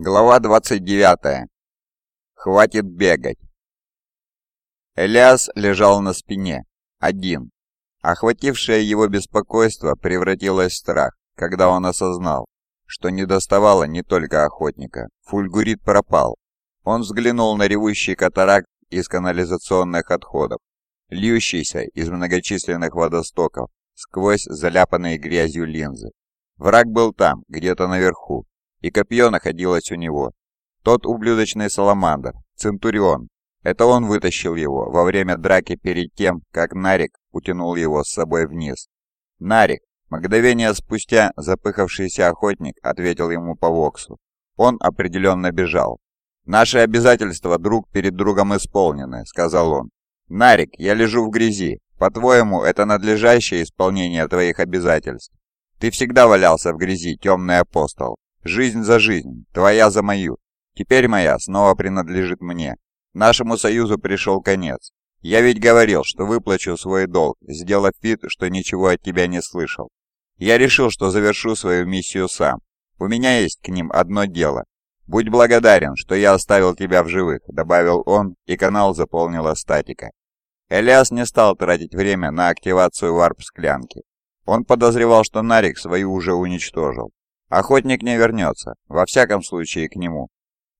Глава 29. Хватит бегать. Элиас лежал на спине, один. Охватившее его беспокойство превратилось в страх, когда он осознал, что не доставало не только охотника. Фульгурит пропал. Он взглянул на ревущий катаракт из канализационных отходов, льющийся из многочисленных водостоков сквозь заляпанные грязью линзы. Враг был там, где-то наверху, и копье находилось у него. Тот ублюдочный саламандр, Центурион. Это он вытащил его во время драки перед тем, как Нарик утянул его с собой вниз. Нарик, мгновение спустя запыхавшийся охотник, ответил ему по воксу. Он определенно бежал. «Наши обязательства друг перед другом исполнены», — сказал он. «Нарик, я лежу в грязи. По-твоему, это надлежащее исполнение твоих обязательств? Ты всегда валялся в грязи, темный апостол. Жизнь за жизнь, твоя за мою. Теперь моя снова принадлежит мне. Нашему союзу пришел конец. Я ведь говорил, что выплачу свой долг, сделав вид, что ничего от тебя не слышал. Я решил, что завершу свою миссию сам. У меня есть к ним одно дело. Будь благодарен, что я оставил тебя в живых», — добавил он, и канал заполнила статика. Элиас не стал тратить время на активацию варп-склянки. Он подозревал, что Нарик свою уже уничтожил. Охотник не вернется, во всяком случае к нему.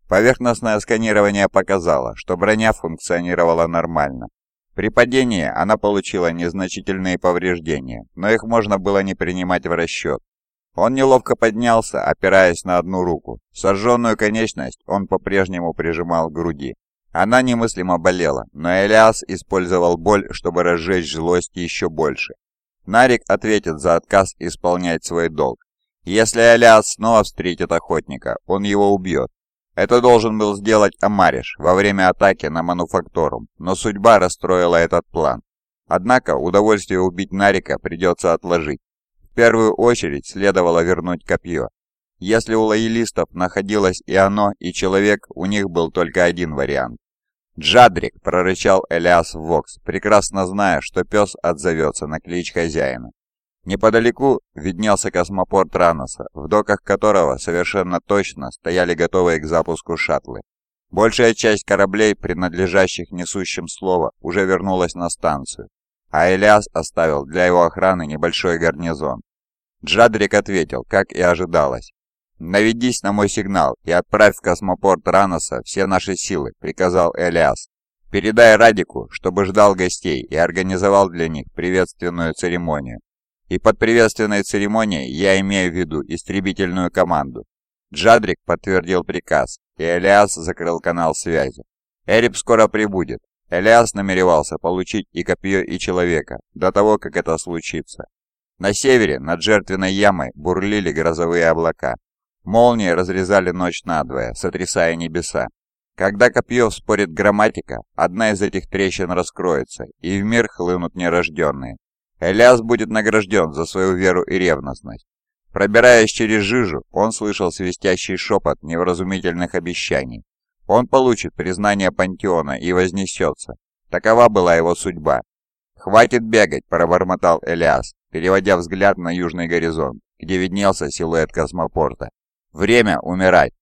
Поверхностное сканирование показало, что броня функционировала нормально. При падении она получила незначительные повреждения, но их можно было не принимать в расчет. Он неловко поднялся, опираясь на одну руку. Сожженную конечность он по-прежнему прижимал к груди. Она немыслимо болела, но Элиас использовал боль, чтобы разжечь злость еще больше. Нарик ответит за отказ исполнять свой долг. Если Алиас снова встретит охотника, он его убьет. Это должен был сделать Амариш во время атаки на Мануфакторум, но судьба расстроила этот план. Однако удовольствие убить Нарика придется отложить. В первую очередь следовало вернуть копье. Если у лоялистов находилось и оно, и человек, у них был только один вариант. «Джадрик!» – прорычал Элиас Вокс, прекрасно зная, что пес отзовется на клич хозяина. Неподалеку виднелся космопорт Раноса, в доках которого совершенно точно стояли готовые к запуску шаттлы. Большая часть кораблей, принадлежащих несущим слово, уже вернулась на станцию, а Элиас оставил для его охраны небольшой гарнизон. Джадрик ответил, как и ожидалось. «Наведись на мой сигнал и отправь в космопорт Раноса все наши силы», — приказал Элиас. «Передай Радику, чтобы ждал гостей и организовал для них приветственную церемонию. И под приветственной церемонией я имею в виду истребительную команду. Джадрик подтвердил приказ, и Элиас закрыл канал связи. Эрип скоро прибудет. Элиас намеревался получить и копье, и человека, до того, как это случится. На севере, над жертвенной ямой, бурлили грозовые облака. Молнии разрезали ночь надвое, сотрясая небеса. Когда копье вспорит грамматика, одна из этих трещин раскроется, и в мир хлынут нерожденные. Элиас будет награжден за свою веру и ревностность. Пробираясь через жижу, он слышал свистящий шепот невразумительных обещаний. Он получит признание пантеона и вознесется. Такова была его судьба. «Хватит бегать!» – пробормотал Элиас, переводя взгляд на южный горизонт, где виднелся силуэт космопорта. «Время умирать!»